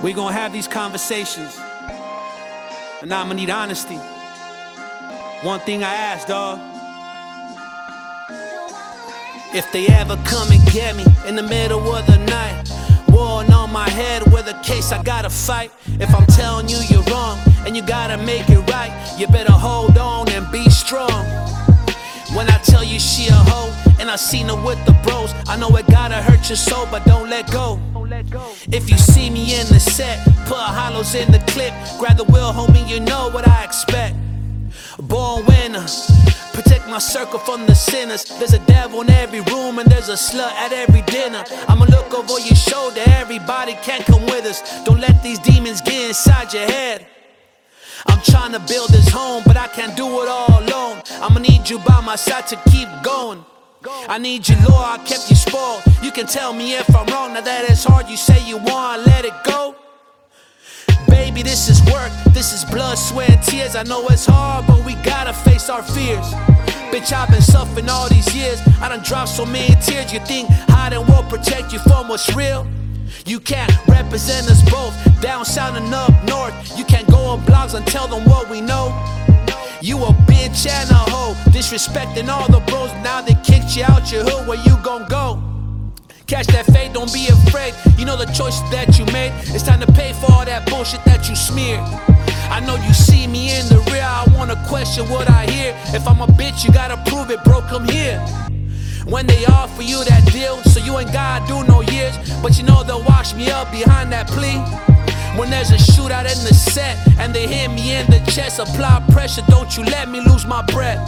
We gonna have these conversations. And I'ma need honesty. One thing I ask, dog. If they ever come and get me in the middle of the night, warring on my head with a case I gotta fight. If I'm telling you you're wrong and you gotta make it right, you better hold on and be strong. When I tell you she a hoe and I seen her with the bros, I know it gotta hurt your soul, but don't let go. If you see me in the set, put hollows in the clip, grab the wheel, homie, you know what I expect. Born winner, protect my circle from the sinners. There's a devil in every room and there's a slut at every dinner. I'ma look over your shoulder, everybody can't come with us. Don't let these demons get inside your head. I'm trying to build this home, but I can't do it all alone. I'ma need you by my side to keep going. I need you, Lord, I kept you spoiled. You can tell me if I'm wrong, now that it's hard, you say you want, let it go. Baby, this is work, this is blood, sweat, and tears. I know it's hard, but we gotta face our fears. Bitch, I've been suffering all these years. I done dropped so many tears. You think hiding will protect you from what's real? You can't represent us both, down south and up north. You can't go on blogs and tell them what we know. You a bitch and a hoe, disrespecting all the bros. Now they kicked you out your hood, where you gon' go? Catch that fade, don't be afraid. You know the choices that you made. It's time to pay for all that bullshit that you smeared. I know you see me in the rear. I wanna question what I hear. If I'm a bitch, you gotta prove it, bro. Come here. When they offer you that deal, so you ain't gotta do no years. But you know they'll wash me up behind that plea. When there's a shootout in the set and they hit me in the chest, apply pressure, don't you let me lose my breath.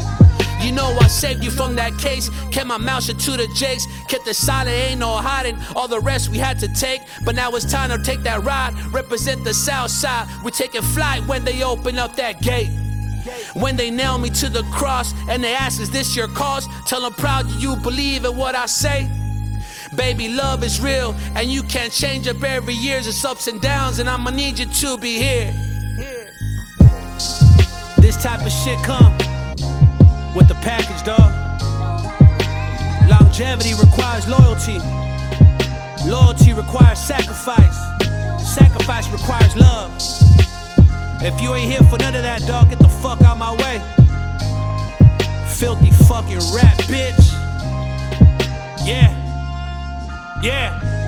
You know I saved you from that case, kept my mouth shut to the jakes, kept the silent, ain't no hiding. All the rest we had to take, but now it's time to take that ride. Represent the south side, we're taking flight when they open up that gate. When they nail me to the cross and they ask, Is this your cause? Tell them proud you believe in what I say. Baby, love is real, and you can't change up every year's it's ups and downs, and I'ma need you to be here. This type of shit come with the package, dog. Longevity requires loyalty. Loyalty requires sacrifice. Sacrifice requires love. If you ain't here for none of that, dog, get the fuck out my way. Filthy fucking rap, bitch. Yeah. Yeah.